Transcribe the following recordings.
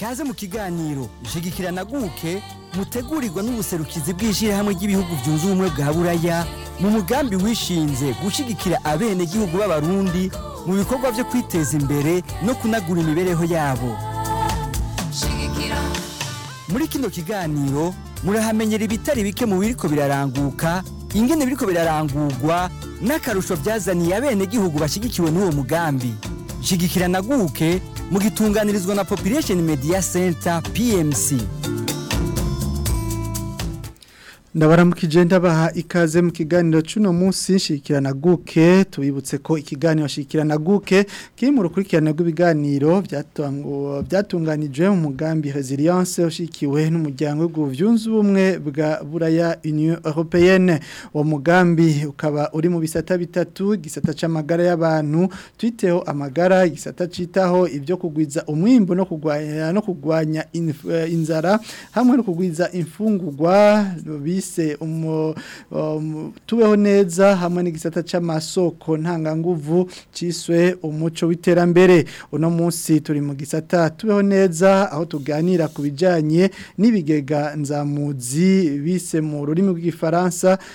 kaze mu kiganiro jigikira naguke mutegurirwa n'ubuserukizi bw'ishyirahamwe ry'ibihugu byunze ubumwe bwa buraya mu mugambi wishinze gushyigikira abenegihugu b'abarundi mu bikorwa byo kwiteza imbere no kunagura imibereho yabo muri kino kiganiro murahamenyera ibitari bike mu biriko biraranguka ingene biriko birarangurwa n'akarusho byazaniye abenegihugu bashyigikiwe n'uwo mugambi shyigikira naguke mugitunganirizwa na population media center pmc ndabaramukije baha ikaze mu kiganiro cy'uno munsi na guke tubibutse ko ikiganiro na guke kiri mu rukurikirane rw'ibiganiro byatunganijwe mu mugambi resilience ushikiwe n'umuryango w'ibyunze ubumwe bwa buraya union européenne uwo mugambi ukaba uri mu bisata bitatu igisata cy'amagara y'abantu twiteho amagara gisata cyitaho ibyo kugwiza umwimbo no kugwanya no kugwanya kurwanya eh, inzara hamwe no kugwiza imfungurwa bise twese um, tubeho neza hamwe n'igisata cy'amasoko ntanganguvu cyiswe umuco w'iterambere uno munsi turi mu gisata tubeho neza aho tuganira ku bijyanye n'ibigega nzamuzi bise mu rurimi rw'igifaransa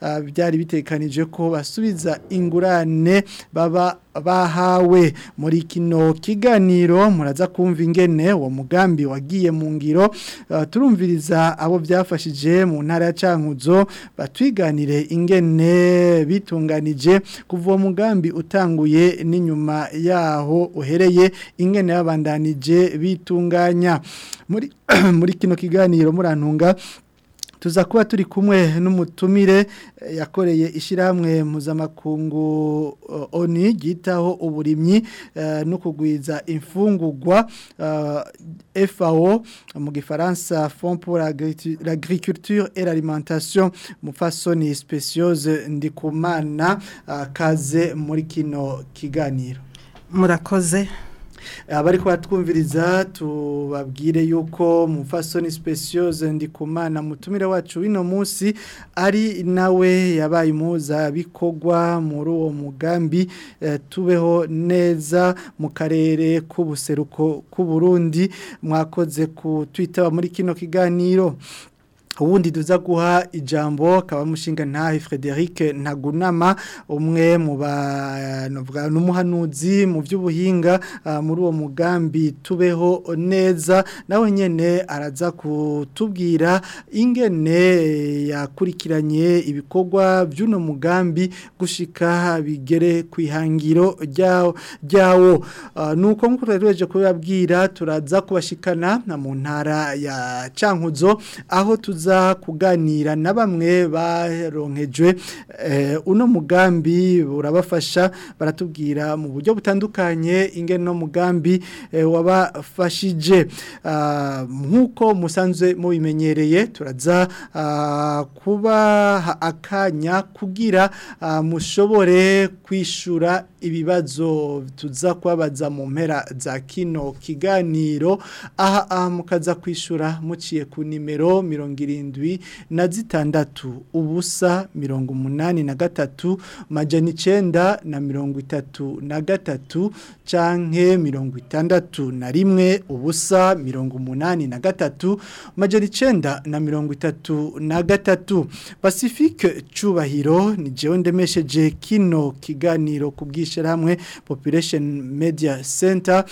byari ah, bitekanije ko basubiza ingurane baba bahawe muri kino kiganiro muraza kumva ingene uwo mugambi wagiye mu ngiro uh, turumviriza abo byafashije mu ntara ya cankuzo batwiganire ingene bitunganije kuva uwo mugambi utanguye n'inyuma yaho uhereye ingene babandanije bitunganya muri kino kiganiro murantunga tuza kuba turi kumwe n'umutumire eh, yakoreye ishyirahamwe mpuzamakungu eh, oni ryitaho uburimyi eh, no kugwiza imfungugwa FAO mu gifaransa Fond pour l'agriculture et l'alimentation mufasoni speciose ndikumana kaze muri kino kiganiro murakoze abari kubatwumviriza tubabwire yuko mufasoni speciose kumana mutumire wacu wino munsi ari nawe yabaye impuza bikogwa muri uwo mugambi eh, tubeho neza mu karere k'ubuseruko k'u Burundi mwakoze ku Twitter muri kino kiganiro ubundi duza guha ijambo kabamushinga ntahe Frederic Ntagunama umwe mu banovuga n'umuhanuzi mu by'ubuhinga ah, muri uwo mugambi tubeho neza nawe nyene araza kutubwira ingene yakurikiranye ibikorwa by'uno mugambi gushika bigere ku ihangiro ryawo ryawo uh, nuko nkurereje kubabwira turaza kubashikana na mu ya Cankuzo aho tuza aza kuganira na bamwe baronkejwe eh, uno mugambi urabafasha baratubwira mu buryo butandukanye ingeno mugambi eh, wabafashije ah, nk'uko musanzwe mubimenyereye turaza ah, kubaha akanya kugira ah, mushobore kwishyura ibibazo tuza kubabaza mu mpera za kino kiganiro aha mukaza kwishyura muciye ku nimero mirongo zirindwi na zitandatu ubusa mirongo umunani na gatatu majana icyenda na mirongo itatu na gatatu canke mirongo itandatu na rimwe ubusa mirongo umunani na gatatu majana icyenda na mirongo itatu na gatatu pacifique cyubahiro ni jewe ndemesheje kino kiganiro ku bwishyirahamwe population media center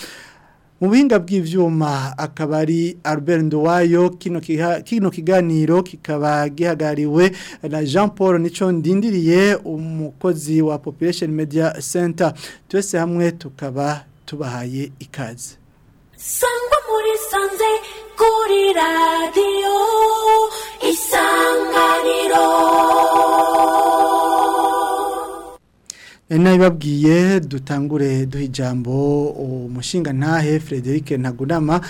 mu buhinga bw'ibyuma akaba ari Albert Nduwayo kino kiganiro kikaba gihagariwe na Jean Paul Nico ndindiriye umukozi wa Population Media Center twese hamwe tukaba tubahaye ikaze sangwa muri sanze kuri radiyo isanganiro Eh, nabibabwiye dutangure duhijambo umushinga ntahe Frederic ntagunama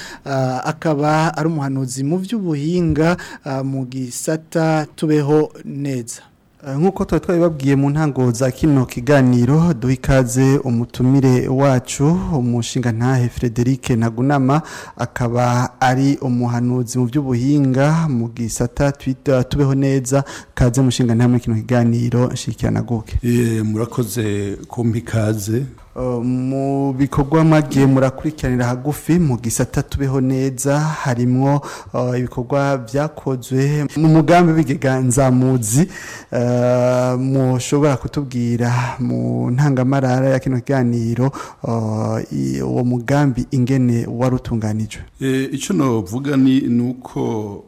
akaba ari umuhanuzi mu by'ubuhinga mu gisata tubeho neza Eh, nk'uko twari twabibabwiye mu ntango za kino kiganiro duha ikaze umutumire wacu umushinga ntahe frederic ntagunama akaba ari umuhanuzi mu by'ubuhinga mu gisata eh, tubeho neza kaze mushinga ntahe muri kino kiganiro nshyikiranaguke murakoze kumpa ikaze mu bikorwa mwagiye murakurikiranira hagufi mu gisata tubeho neza harimo uh, ibikorwa byakozwe mu mugambi w'ibigega uh, mushobora kutubwira mu ntangamarara ya kino kiganiro uh, uwo mugambi ingene wari utunganijwe eh, icyo navuga ni uko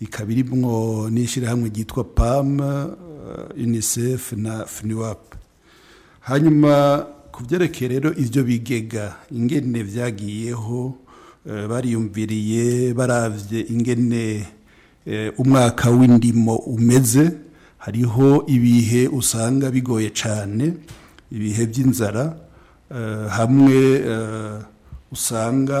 ikaba irimo n'ishyirahamwe ryitwa PAM eh, UNICEF na FNUAP hanyuma ku byerekeye rero ibyo bigega ingene byagiyeho Eh, bariyumviriye barabye ingene eh, umwaka w'indimo umeze hariho ibihe usanga bigoye cyane ibihe by'inzara eh, hamwe usanga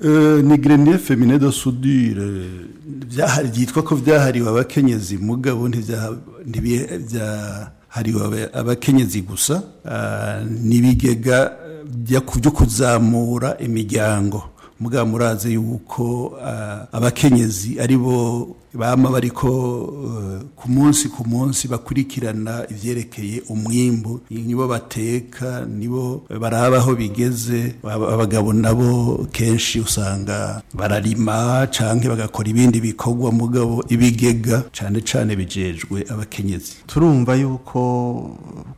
ni femine do sudire byahari byitwa ko byahariwe abakenyezi mugabo ntibyahariwe abakenyezi gusa n'ibigega byo kuzamura imiryango mugabo yuko eh, abakenyezi ari bo bama bariko eh, ku munsi ku munsi bakurikirana ivyerekeye umwimbu nibo bateka nibo barabaho bigeze abagabo nabo kenshi usanga bararima canke bagakora ibindi bikorwa mugabo ibigega cane cane bijejwe abakenyezi turumva yuko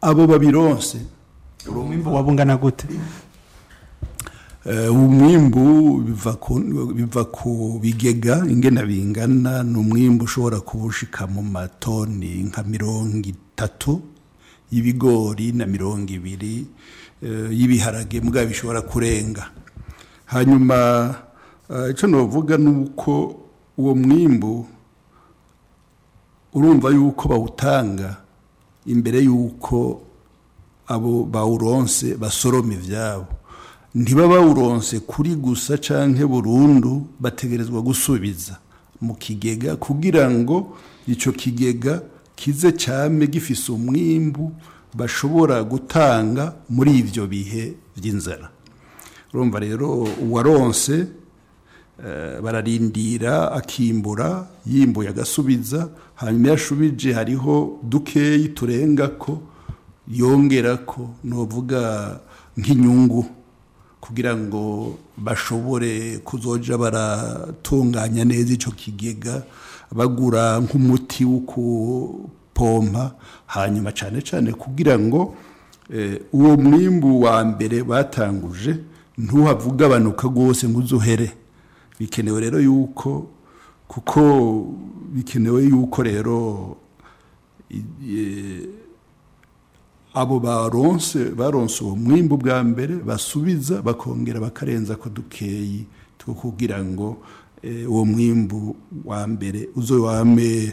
abo babironse wabungana gute eh, umwimbu biva ku bigega ingena bingana ni umwimbu ushobora kubushika mu matoni nka mirongo itatu y'ibigori na mirongo ibiri eh, y'ibiharage mbwa bishobora kurenga hanyuma eh, icyo navuga ni uko uwo mwimbu urumva yuko bawutanga imbere y'uko abo bawuronse basoroma ibyabo ntiba bawuronse kuri gusa cyangwa burundu bategerezwa gusubiza mu kigega kugira ngo icyo kigega kize cyame gifise umwimbu bashobora gutanga muri ibyo bihe by'inzara urumva rero uwaronse eh, bararindira akimbura yimbuye agasubiza hanyuma yashubije hariho dukeyi turenga ko yongera ko nuvuga nk'inyungu kugira ngo bashobore kuzoja baratunganya neza icyo kigega bagura nk'umuti wo kupompa hanyuma cyane cyane kugira ngo eh, uwo mwimbu wa mbere batanguje ntuhavugabanuka ugabanuka rwose ngo uzuhere bikenewe rero yuko kuko bikenewe yuko rero eh, abo baronse baronse uwo mwimbu bwa mbere basubiza bakongera bakarenza ko dukeyi two kugira ngo Eh, uwo mwimbu wa mbere uze wame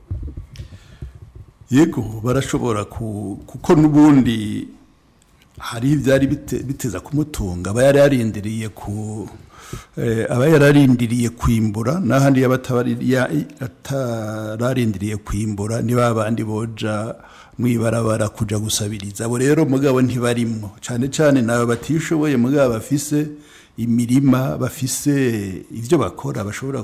yego barashobora kuko n'ubundi hari ibyari biteza kumutunga aba yari yarindiriye ku Eh, aba yararindiriye kwimbura n'ahandi yaba atararindiriye kwimbura niba abandi boja mu ibarabara kujya gusabiriza abo rero mugabo ntibarimo cyane cyane ni batishoboye mugabo bafise imirima bafise ibyo bakora bashobora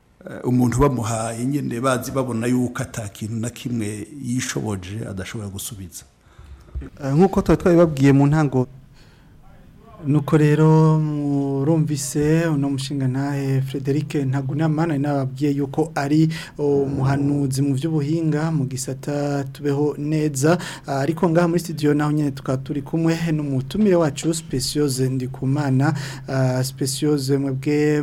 eh, umuntu bamuhaye nyine bazi babona yuko atakintu na kimwe yishoboje adashobora gusubiza eh, nk'uko tuba twabibabwiye mu ntango nuko rero murumvise uno mushinga ntahe Frederic ntagunama nababwiye yuko ari umuhanuzi mu by'ubuhinga mu gisata tubeho neza ah, ariko ngaha muri studio naho nyine tukaba turi kumwe n'umutumire wacu Speciose Ndikumana ah, Speciose mwebwe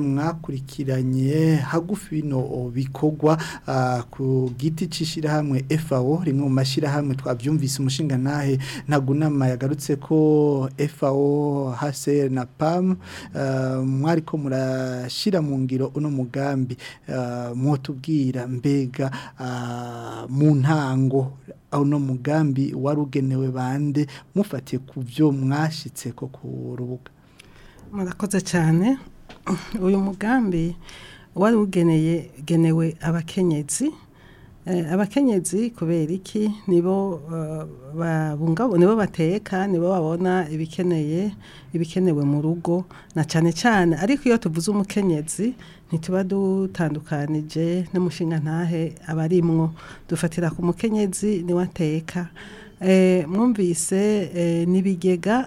mwakurikiranye hagufi bino bikogwa ah, ku giti cishira hamwe FAO rimwe mu mashira twabyumvise umushinga ntahe ntagunama yagarutse ko FAO HCR na PAM eh, mwariko murashyira mu ngiro uno mugambi eh, mwotubwira mbega eh, mu ntango uno mugambi wari ugenewe bande mufatiye ku byo mwashyitse ko ku rubuga murakoze cyane uyu mugambi wari genewe abakenyezi Eh, abakenyezi kubera iki nibo eh, nibo bateka nibo babona ibikeneye ibikenewe mu rugo na cyane cyane ariko iyo tuvuze umukenyezi ntituba dutandukanije n'umushinga ntahe aba dufatira ku mukenyezi niwe ateka eh, mwumvise n'ibigega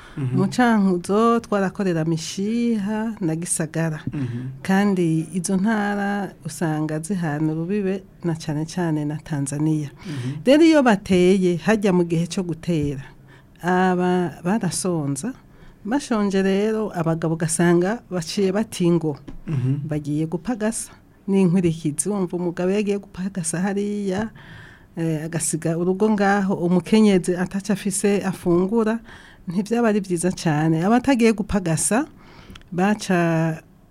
Mm-hmm. mu twarakorera mishiha na gisagara mm-hmm. kandi izo ntara usanga zihana urubibe na cyane cyane na tanzania mm-hmm. rero iyo bateye hajya mu gihe cyo gutera aba barasonza bashonje rero abagabo ugasanga baciye batingo bagiye gupagasa n'inkurikizi wumva umugabo yagiye gupagasa hariya eh, agasiga urugo ngaho umukenyezi atacafise afungura ntibyaba ari byiza cyane abatagiye gupagasa baca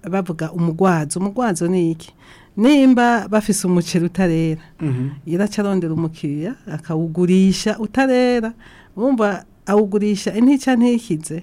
bavuga umugwazo umugwazo ni iki nimba bafise umuceri utarera mhm. iracarondera umukiriya akawugurisha utarera bumva awugurisha intica ntikize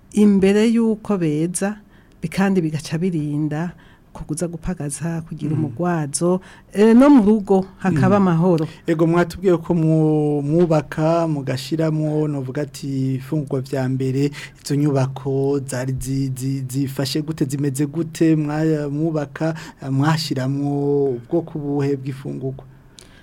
imbere y'uko beza kandi bigaca birinda kuguza gupagaza kugira mm. umugwazo eh, no mu rugo hakaba mm. amahoro ego mwatubwiye ko mwubaka mugashiramo novuga ati ifungwa bya mbere izo nyubako zari zifashe gute zimeze gute mwubaka mwashiramo ubwoko buhe bw'ifungurwa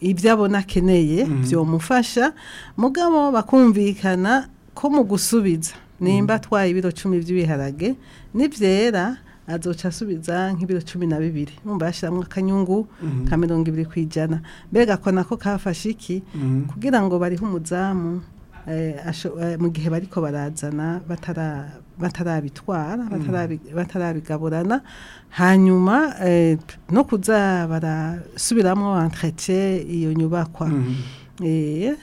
ibyo abona akeneye mhm. byomufasha mugabo bakumvikana ko mu gusubiza nimba mhm. atwaye ibiro cumi by'ibiharage n'ibyera azoca asubiza nk'ibiro cumi na bibiri numva yashyiramo akanyungu mhm. ka mirongo ibiri ku ijana mbega ko nako kafashe iki kugira ngo barihe umuzamu Eh, eh, mu gihe bariko barazana batarabitwara mm. batarabigaburana hanyuma eh, no kuza barasubiramo entretien iyo nyubakwa mm.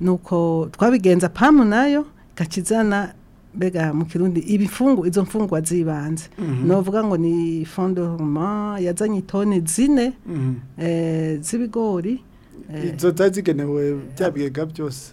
nuko twabigenza pamu nayo gakizana mbega mu kirundi ibifungu izo mfungwa zibanze mm-hmm. novuga ngo ni fondement yazanye itoni zine mm-hmm. z'ibigori izo zari zigenewe bya bigega byose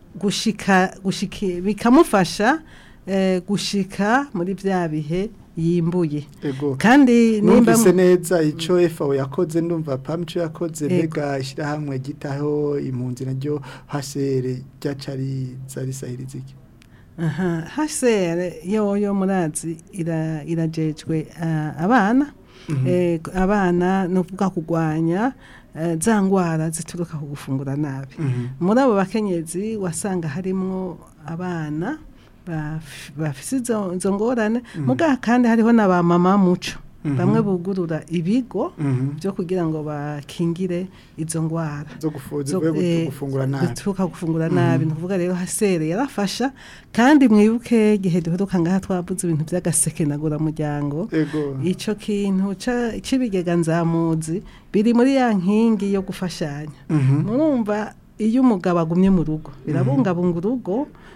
gushika gushike bikamufasha eh, gushika muri bya bihe yimbuye kandi nimba neza icyo efawo yakoze ndumva pamco yakoze mbega ishyirahamwe gitaho impunzi naryo hasere ryacari zarisahiriza iki aha hasere yoyo murazi iragejwe ah, abana mhm. eh, abana ni kugwanya Eh, za ndwara zituruka ku gufungura nabi mhm. muri abo bakenyezi wasanga harimo abana bafite izo ngorane mhm. muganga kandi hariho na ba mama muco Mm-hmm. bamwe bugurura ibigo mm-hmm. byo kugira ngo bakingire izo ndwara zo eh, gufungura nabi bituruka gufungura mm-hmm. nabi ni rero hasere yarafasha kandi mwibuke gihe duheruka ngaha twavuze ibintu by'agasekenagura muryango icyo kintu cy'ibigega nzamuzi biri muri ya nkingi yo gufashanya murumva iyo umugabo agumye mu rugo birabungabunga urugo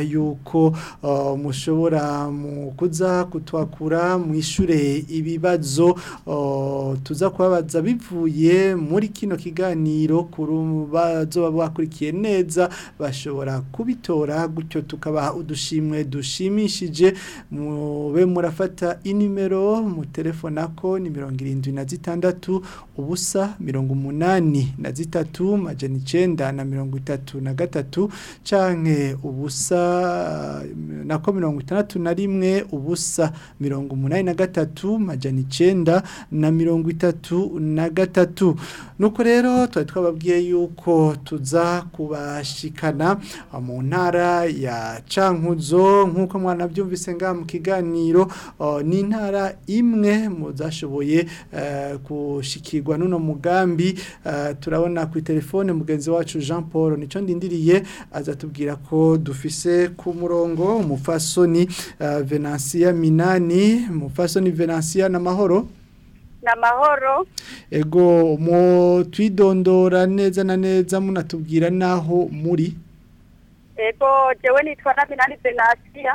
yuko ah, mushobora mu kuza kutwakura mwishyure ibibazo ah, tuza kubabaza bivuye muri kino kiganiro ku rubazo bakurikiye neza bashobora kubitora gutyo tukabaha udushimwe dushimwe bishimishije mube murafata inimero mu telefone ako ni mirongo irindwi na zitandatu ubusa mirongo umunani na zitatu majana icyenda na mirongo itatu na gatatu canke ubusa nako mirongo itandatu na rimwe ubusa mirongo umunani na gatatu majana icyenda na mirongo itatu na gatatu nuko rero twa twababwiye yuko tuza kubashikana mu ntara ya cankuzo nk'uko byumvise nga mu kiganiro n’intara imwe mu zashoboye gushikirwa e, n'uno mugambi e, turabona ku telefone mugenzi wacu Jean Paul nicyo ndindiriye azatubwira ko dufise ku murongo umufasoni e, venansiya minani umufasoni venansiya n'amahoro n'amahoro ego mu twidondora neza na neza munatubwira n'aho muri ego jewe nitwa na minani venansiya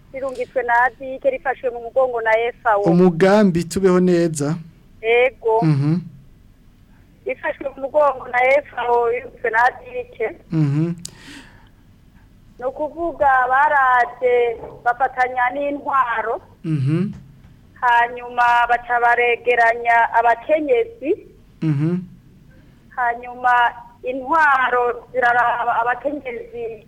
irungitswe na dike rifashwe mu mugongo na efa umugambi tubeho neza yego mhm. rifashwe mu mugongo na efa irungitswe na dike mhm. ni ukuvuga baraje bafatanya n'intwaro mhm. hanyuma baca baregeranya abakenyezi hanyuma intwaro ziraraba abakenyezi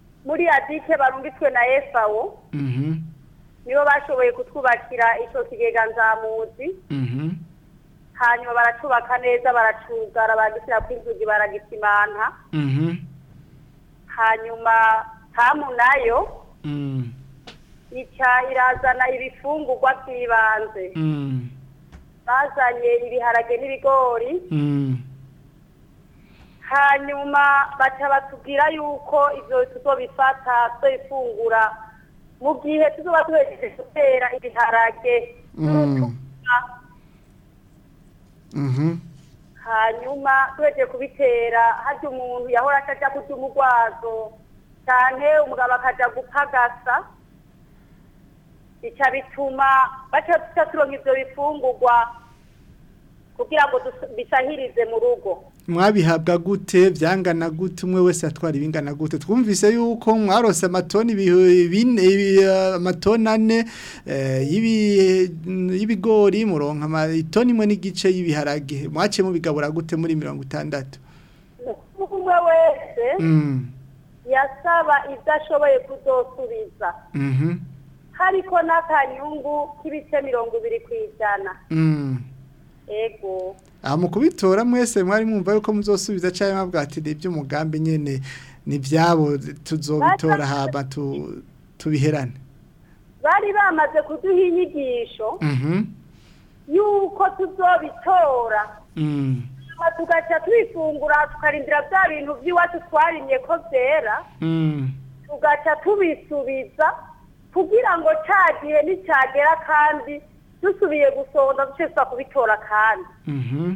muri adike barungitswe na esawo nibo bashoboye kutwubakira icyo kigega nzamuzi mhm. hanyuma baracubaka neza baracugara baragishyira ku inzugi baragisimanta mhm. hanyuma hamu nayo mm. ica irazana ibifungurwa by'ibanze mm. bazanye ibiharage n'ibigori mm. hanyuma baca batubwira yuko ibyo tuzobifata tuzobifungura mu gihe tuzuba tuhejeje gutera ibiharage mm. mm-hmm. hanyuma tuhejeje kubitera harya umuntu yahora atajya kurya umugwazo cyane umugabo akajya gupagasa bica bituma baca turonka ibyo bifungurwa kugira ngo bisahirize mu rugo mwabihabwa gute byangana gute umwe wese atwara ibingana gute twumvise yuko mwarose amatoni uh, amatoni ane y'ibigori eh, muronka amatoni imwe n'igice y'ibiharage mwaciye bigabura gute muri mirongo itandatu umwe wese mm. yasaba ibyo ashoboye kudosubiza mm-hmm. hariko n'akanyungu k'ibice mirongo ibiri ku ego mu kubitora mwese mwari mwumva yuko muzosubiza cyangwa mwabwatira iby'umugambi nyine ni ibyabo tuzobitora haba tubiherane bari bamaze kuduha inyigisho mhm. y'uko tuzobitora mm. tugaca twifungura tukarindira bya bintu by'iwacu twarimye ko byera mm. tugaca tubisubiza kugira ngo cyagiye gihe nticyagera kandi dusubiye gusonda duce twa kubitora kandi mhm.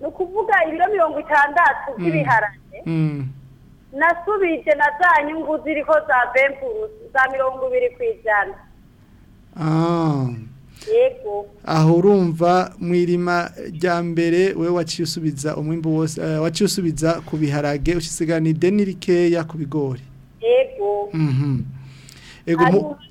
ni ukuvuga ibiro mirongo itandatu mm. by'ibiharage nasubije na za nyungu ziriho za bempurusi za mirongo ibiri ku ijana aho urumva mu irima rya mbere we waciye usubiza umwimbo wose eh, waciye usubiza ku biharage usigaye ideni rikeya ku bigori yego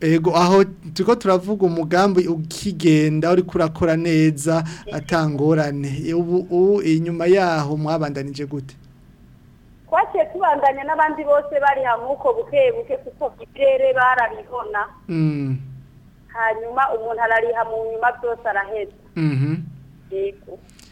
yego mhm. aho tuko turavuga umugambi ukigenda uri kurakora neza atangorane ubu inyuma yaho mwabandanije gute twagiye tubandanya n'abandi bose bari hamwe uko buke buke kuko ikirere barabibona mm. hanyuma umuntu arariha mu nyuma byose araheza mm-hmm.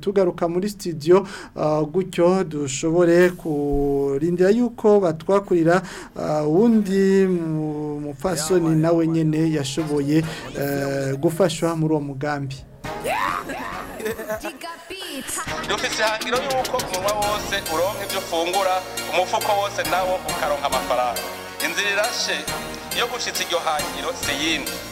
tugaruka muri sitidiyo ah, gutyo dushobore kurindira yuko batwakurira ah, uwundi mupfasoni nawe nyine yashoboye eh, gufashwa muri uwo mugambi dufise ihangiro yuko umunwa wose uronka ibyo ufungura umufuko wose nawo ukaronka amafaranga inzira irashe iyo gushyitsa iryo hangiro si yindi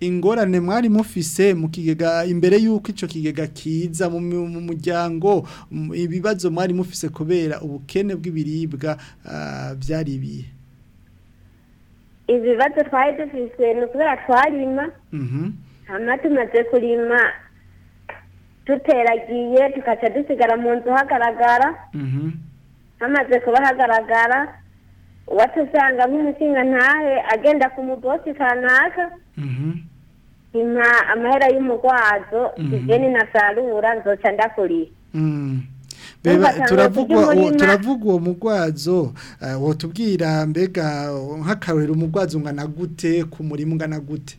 ingorane mwari mufise mu kigega imbere y'uko icyo kigega kiza mu muryango ibibazo mwari mufise kubera ubukene bw'ibiribwa byaribiye ah, ibibazo twari dufise ni ukubera twarima mm-hmm. hano kurima duteragiye tugaca dusigara mu nzu hagaragara mhm. hamaze kuba hagaragara uwatusanga nk'umushinga ntahe agenda ku mubosi kanaka mhm. nka amahera y'umurwazo tujyeni mhm. na salura nzoca ndakurira turavuga uwo mugwazo eh, wotubwira mbega nk'akarorero umugwazo ungana gute ku murima ungana gute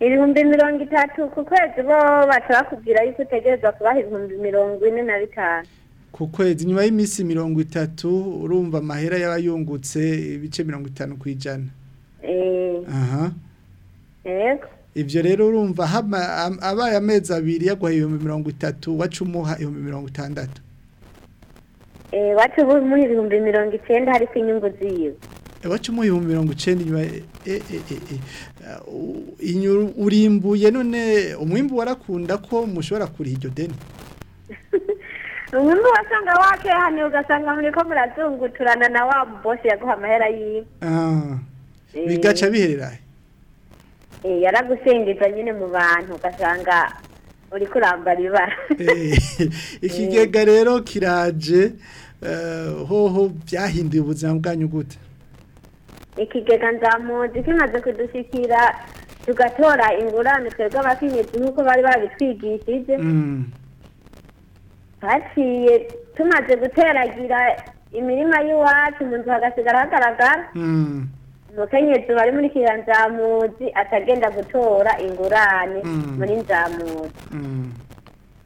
ibihumbi mirongo itatu ku kwezi bo baca bakubwira yuko utegereza kubaha ibihumbi mirongo ine na bitanu ku kwezi nyuma y'iminsi mirongo itatu urumva amahera yaba yungutse ibice mirongo itanu ku ijana eh. ibyo rero urumva abaye amezi abiri yaguha ibihumbi mirongo itatu wacu umuha mirongo itandatu eh, wacu muri ibihumbi mirongo icyenda ariko inyungu ziwe eh, wacu mu ibihumbi mirongo icyenda uh, urimbuye none umwimbu warakunda ko mushobora kuriha iryo deni ubundi wasanga wakehaniye ugasanga muri ko murazunguturana na wa bose yaguha amahera yiwe bigaca biherera eh. eh, yaragusengeza nyine mu bantu ugasanga uri kurambara ibara eh, ikigega rero kiraje hoho byahinduye ubuzima bwanyu gute ikigega nzamuzi kimaze kudushyikira tugatora ingurane twebwe abakenyezi nk'uko bari babitwigishije mm. haciye tumaze guteragira imirima y'iwacu mu nzu hagasigara hagaragara hmm. umukenyezi bari muri kiriya nzamuzi atagenda gutora ingurane hmm. muri nzamuzi hmm.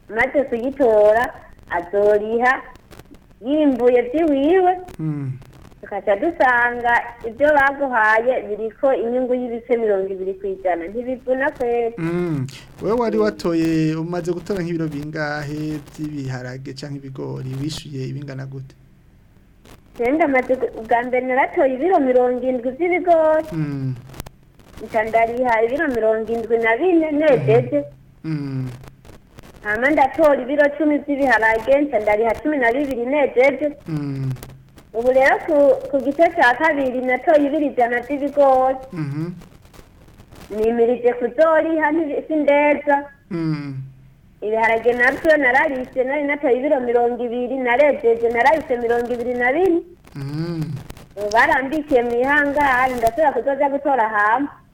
maze kuyitora azoriha yimbuye by'iwiwe tukajya dusanga ibyo baguhaye biri ko inyungu y'ibice mirongo ibiri ku ijana ntibivuna kwera mm. wowe wari watoye umaze gutora nk'ibiro bingahe by'ibiharage cyangwa ibigori wishyuye ibingana gute rero amaze ubwa mbere naratoye ibiro mirongo irindwi by'ibigori ndarihaye mm. ibiro mirongo irindwi na bine nedede mm. hanyuma ndatora ibiro cumi by'ibiharage ndariha cumi na bibiri nedede ubu rero ku gice cya kabiri na cyo ibirijana by'ibigori mhm. nimirije ku dori hano si ndeza mhm. ibiharage nabyo nararise nari natoye ibiro mirongo ibiri narejeje nararise mirongo ibiri na bine mhm. barambikiye mu ihangari ndashobora kuzoza gutora hamwe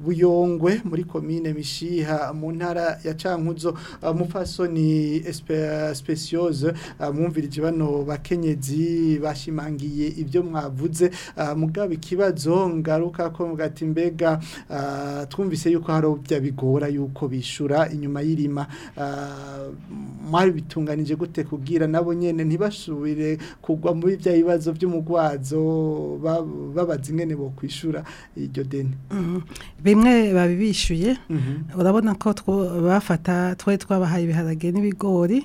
buyongwe muri komine mishiha mu ntara ya cankuzi muzo uh, mufasoni uh, speciose uh, mwumvirije bano bakenyezi bashimangiye ibyo mwavuze Mugabe kibazo ngaruka ko mugati mbega twumvise yuko hari ubya bigora yuko bishura inyuma y'irima mwari bitunganije gute kugira nabo nyene ntibashubire kugwa muri bya bibazo by'umugwazo babaza ingene bo kwishura iryo deni mm-hmm. bimwe babibishuye mm-hmm. urabona ko bafata twe twabahaye ibiharage n'ibigori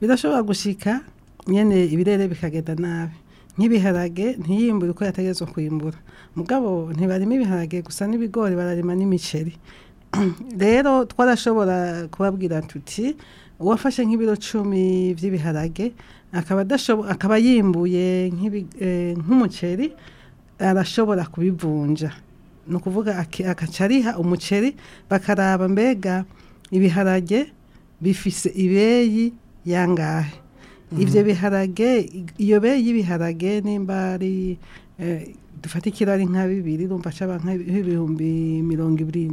birashobora gushika nyene ibirere bikagenda nabi nk'ibiharage ntiyimbure uko yategetswe kwimbura mugabo ntibarima ibiharage gusa n'ibigori bararima n'imiceri rero twarashobora kubabwira tuti uwafashe nk'ibiro cumi by'ibiharage akaba akaba yimbuye eh, nk'umuceri arashobora kubivunja ni ukuvuga akacariha umuceri bakaraba mbega ibiharage bifise ibeyi yangahe mm-hmm. ibyo biharage iyo beyi y'ibiharage nimba ari eh, dufatikira ari nka bibiri rumva acaba nk'ibihumbi mirongo ibiri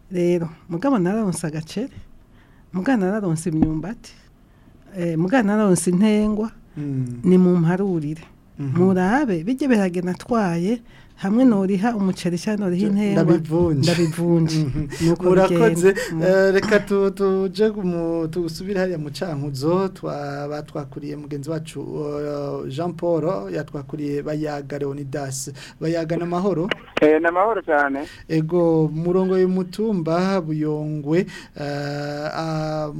rero mugabo nararonse agaceri mugana nararonse imyumbati eh, mugana nararonse intengwa mm. ni mu mparurire mm-hmm. murabe bijye biragena atwaye hamwe noriha umuceri cyangwa noriha intera ndabivunje urakoze eh, reka tuje tugusubire hariya mu cankuzo twakuriye mugenzi wacu eh, jean paul yatwakuriye bayaga leonidas bayaga ni amahoro eh, ni amahoro cyane ego murongo y'umutumba buyongwe ah,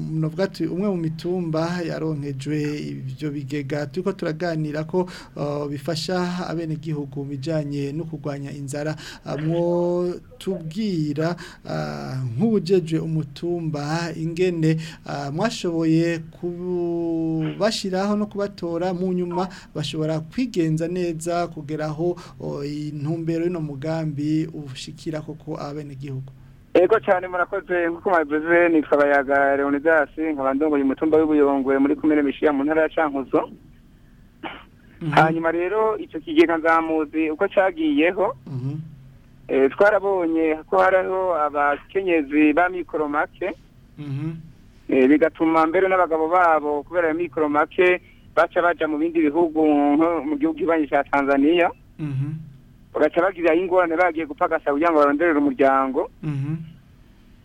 umwe mu mitumba yaronkejwe ibyo bigega turiko turaganira ko oh, bifasha abenegihugu mu bijyanye no kugwanya inzara ah, tubwira ah, nk'ubujejwe umutumba ingene ah, mwashoboye kubashyiraho no kubatora mu nyuma bashobora kwigenza neza kugeraho intumbero y'uno mugambi ushikira koko abenegihugu Ego cyane murakoze nkuko mabivuze nitwa bayaga Leonidas nkabandongo y'umutumba w'ubuyongwe muri kumene mishiya mu ntara ya Cankuzo Mhm. hanyuma rero icyo kigega nzamuzi uko cyagiyeho mhm. eh, twarabonye ko hariho abakenyezi ba mikoro mhm. eh, bigatuma mbere n'abagabo babo kubera mikoro make baca bajya mu bindi bihugu mu gihugu ibanyi cya tanzania bagaca bagira ingorane bagiye gupagasa kugira ngo barondorere umuryango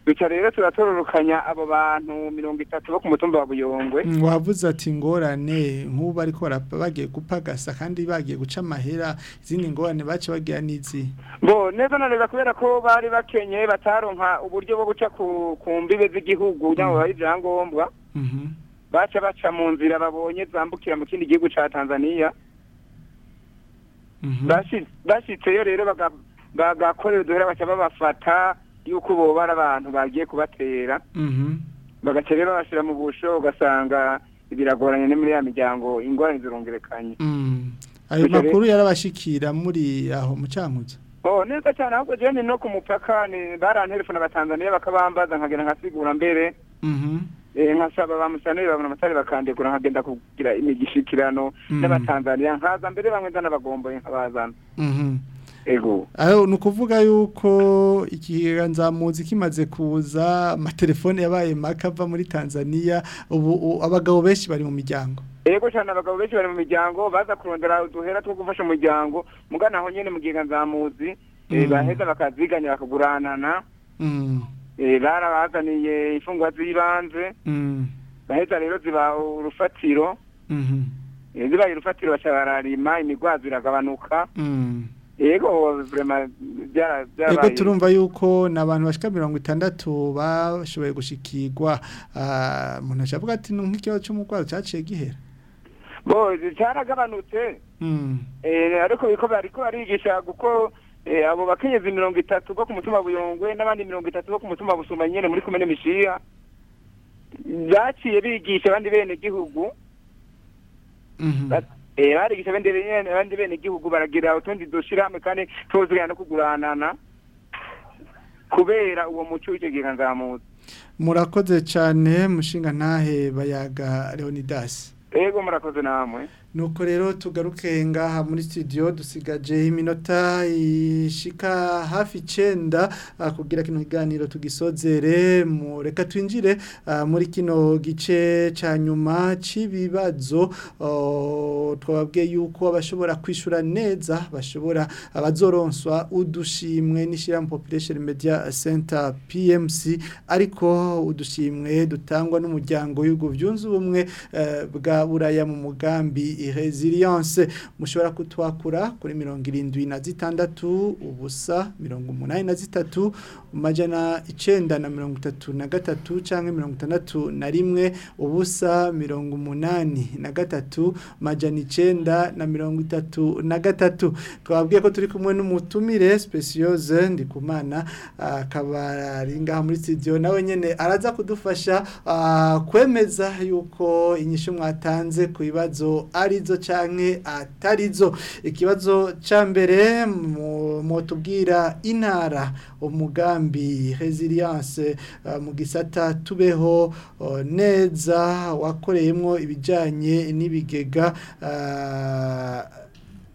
bica rero turatororokanya abo bantu mirongo itatu bo ku mutumba wa buyongwe mm, wavuze ati ingorane nk'ubu ariko bagiye gupagasa kandi bagiye guca amahera izindi ngorane baca bagira n'izi bo neza na kubera ko bari bakenye bataronka uburyo bwo guca ku mbibe z'igihugu kugira mm. ngo ibyangombwa mhm. baca baca mu nzira babonye zambukira mu kindi gihugu cya tanzania mhm. bashyitseyo rero bagakorera uduhera baca babafata yuko ubu bari abantu bagiye kubatera mhm. bagaca rero bashyira mu busho ugasanga biragoranye no muri ya miryango ingorane zirungerekanye mhm. ayo makuru yarabashikira muri aho mu cyamuzo oh neza cyane ahubwo jene no ku mupaka ni barantelefone abatanzaniya bakabambaza nkagenda nkasigura mbere mhm. eh, nkasaba ba musanire babona amatari bakandegura nkagenda kugira imigishikirano n'abatanzaniya nkaza mbere bamwe nzana bagomboye nkabazana ego ni ukuvuga yuko ikiganzamuzi kimaze kuza amatelefone yabaye makava muri tanzania ubu abagabo benshi bari mu miryango ego cyane abagabo benshi bari mu miryango baza kurondera uduhera two gufasha umuryango mugana aho nyine mu kiganzamuzi eh, mm. baheza bakaziganya bakaguranana mm. eh, barabazaniye imfungwa z'ibanze mm. baheza rero ziba urufatiro mm-hmm. eh, zibaye urufatiro bararima imigwazo iragabanuka yego yego turumva yuko ni abantu bashyika mirongo itandatu bashoboye gushikirwa ah, umuntu ashavuga ati nk'ikibazo cy'umurwayi cyaciye gihera bo cyaragabanutse mm. eh, ariko bariko barigisha kuko eh, abo bakenyezi mirongo itatu bo ku mutumba buyongwe n'abandi mirongo itatu bo ku mutumba busuma nyine muri kumene mishiya baciye bigisha abandi bene gihugu mm Eh, barigise abandi bene igihugu baragira utundi dushyirahamwe kandi tuzirana no kuguranana kubera uwo muco w'icyo nzamutse murakoze cyane mushinga ntahe bayaga leonidas ego murakoze namwe nuko rero tugaruke ngaha muri studio dusigaje iminota ishika hafi icyenda ah, kugira kino kiganiro tugisozere reka twinjire ah, muri kino gice cya nyuma c'ibibazo oh, twababwiye yuko bashobora kwishyura neza bashobora abazoronswa udushimwe n'ishyirahamwe population media center PMC ariko udushimwe dutangwa n'umuryango w'ibihugu byunze ubumwe eh, bwa buraya mu mugambi resilience mushobora kutwakura kuri mirongo irindwi na zitandatu ubusa mirongo umunani na zitatu amajana icyenda na mirongo itatu na gatatu cyangwa mirongo itandatu na rimwe ubusa mirongo umunani na gatatu amajana icyenda na mirongo itatu na gatatu twabwiye ko turi kumwe n'umutumire speciose ndikumana akaba ari ngaha muri studio nawe nyine araza kudufasha ah, kwemeza yuko inyishu mwatanze ku bibazo ari arizo canke atarizo ikibazo ca mbere mutubwira intara umugambi resilience eh, mu gisata tubeho neza wakoreyemo ibijyanye n'ibigega eh,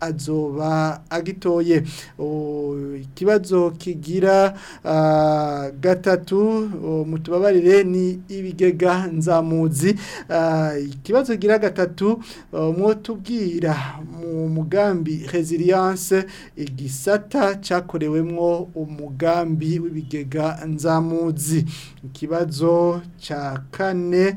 azoba agitoye ikibazo kigira gatatu mutubabarire ni ibigega nzamuzi ah, ikibazo gira gatatu ah, mwo tubwira mu mugambi resilience igisata cyakorewemwo umugambi w'ibigega nzamuzi ikibazo cya kane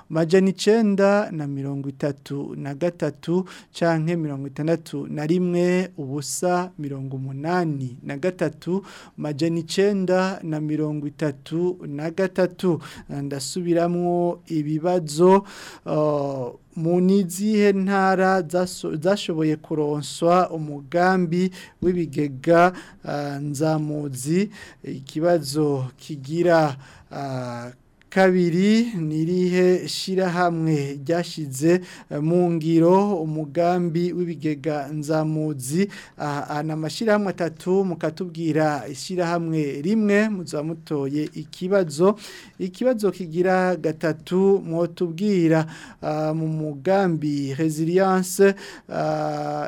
majana na mirongo itatu na gatatu cyangwa mirongo itandatu na rimwe ubusa mirongo umunani na gatatu majana na mirongo itatu na gatatu ndasubiramo ibibazo uh, mu ntara zashoboye kuronswa umugambi w'ibigega ah, nzamuzi ikibazo kigira ah, kabiri nirihe shirahamwe ryashize eh, mu ngiro umugambi w'ibigega nzamuzi ana atatu mukatubwira ishirahamwe rimwe muzamutoye ikibazo ikibazo kigira gatatu mwotubwira ah, mu mugambi resilience ah,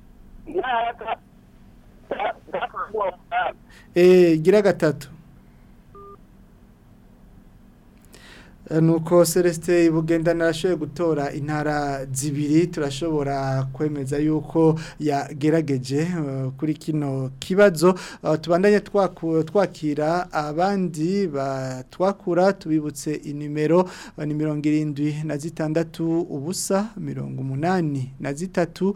intara gira gatatu Eh, nuko Celeste bugendana arashoboye gutora intara zibiri turashobora kwemeza yuko yagerageje eh, kuri kino kibazo eh, tubandanye twakira abandi batwakura tubibutse inimero ni mirongo irindwi na zitandatu ubusa mirongo umunani na zitatu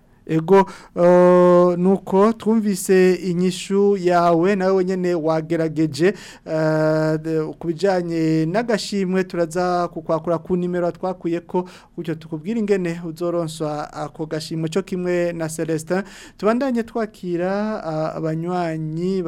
ego eh, nuko twumvise inyishu yawe nawe wenyine wagerageje eh, ku bijyanye n'agashimwe turaza kukwakura ku nimero twakuye ko gutyo tukubwira ingene uzoronswa ako gashimwe cyo kimwe na celestin tubandanye twakira eh, abanywanyi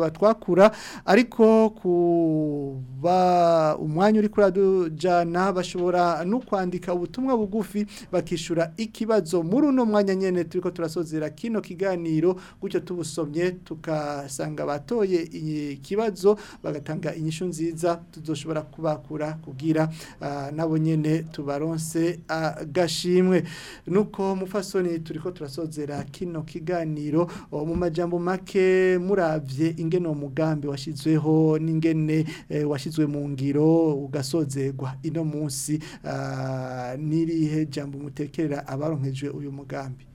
batwakura ariko kuba umwanya uri kuradujyana bashobora no kwandika ubutumwa bugufi bakishyura ikibazo muri uno uno mwanya nyene turiko turasozera kino kiganiro gutyo tubusomye tukasanga batoye ikibazo bagatanga inyishu nziza tuzoshobora kubakura kugira uh, nabo nyene tubaronse agashimwe ah, uh, nuko mufasoni turiko turasozera kino kiganiro oh, mu majambo make muravye ingeno mugambi washizweho n'ingene eh, washizwe mu ngiro ugasozegwa ino munsi uh, nirihe jambo mutekera abaronkejwe uyu mugambi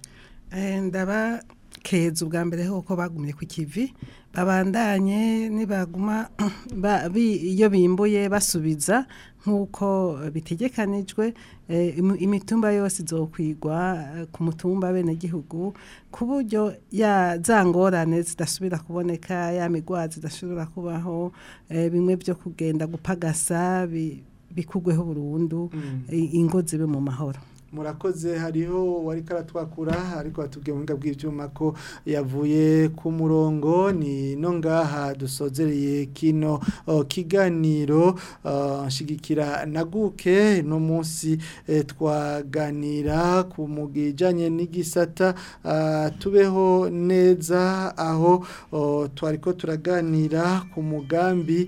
eh, ndaba keza ubwa mbere kuko bagumye ku kivi babandanye nibaguma iyo bimbuye basubiza nk'uko bitegekanijwe eh, imitumba yose izokwigwa eh, ku mutumba benegihugu ku buryo za ngorane zidasubira kuboneka ya migwazi zidashobora kubaho bimwe byo kugenda gupagasa bikugweho burundu mm. ingo zibe mu mahoro murakoze hariho uwari karatwakura ariko batubwiye mu bw'ibyuma ko yavuye ku murongo ni no ngaha dusozereye kino kiganiro nshyigikira naguke no munsi e, twaganira ku mugijanye n'igisata tubeho neza aho twari ko turaganira ku mugambi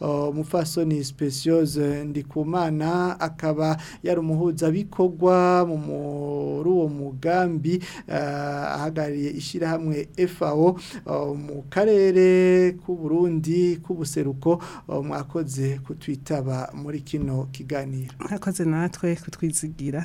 oh, umupfasoni speciose ndikumana akaba yari umuhuzabikorwa muri uwo mugambi ahagariye ishyirahamwe FAO um, mu karere k’u k'uburundi k'ubuseruko um, mwakoze kutwitaba muri kino kiganira mwakoze natwe kutwizigira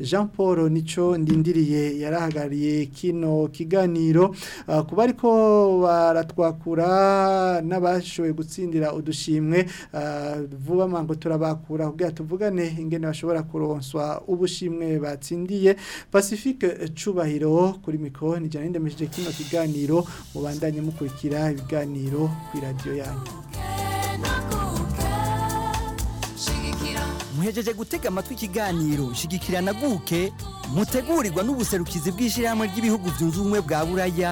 Jean Paul nicyo ndindiriye yarahagarariye kino kiganiro ah, kuba ariko baratwakura n'abashoboye gutsindira udushimwe ah, vuba ngo turabakura kugira tuvugane ingene bashobora kuronswa ubushimwe batsindiye pacifique cyubahiro kuri mikoro nijyana n'indemesheje kino kiganiro mubandanye mukurikira ibiganiro ku iradiyo yanyu muhejeje gutega amatwi ikiganiro shigikirana guke mutegurirwa n'ubuserukizi bw'ishyirahamwe ry'ibihugu byunze ubumwe bwa buraya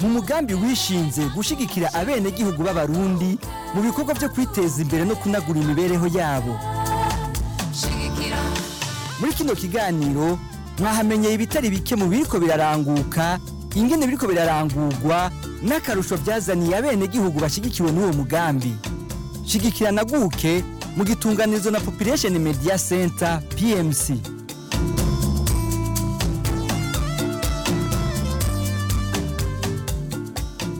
mu mugambi wishinze gushigikira abenegihugu b'abarundi mu bikorwa byo kwiteza imbere no kunagura imibereho yabo muri kino kiganiro mwahamenyeye ibitari bike mu biriko biraranguka ingene biriko birarangurwa n'akarusho byazaniye abenegihugu bashyigikiwe n'uwo mugambi shigikirana guke mu gitunganizo na population media center pmc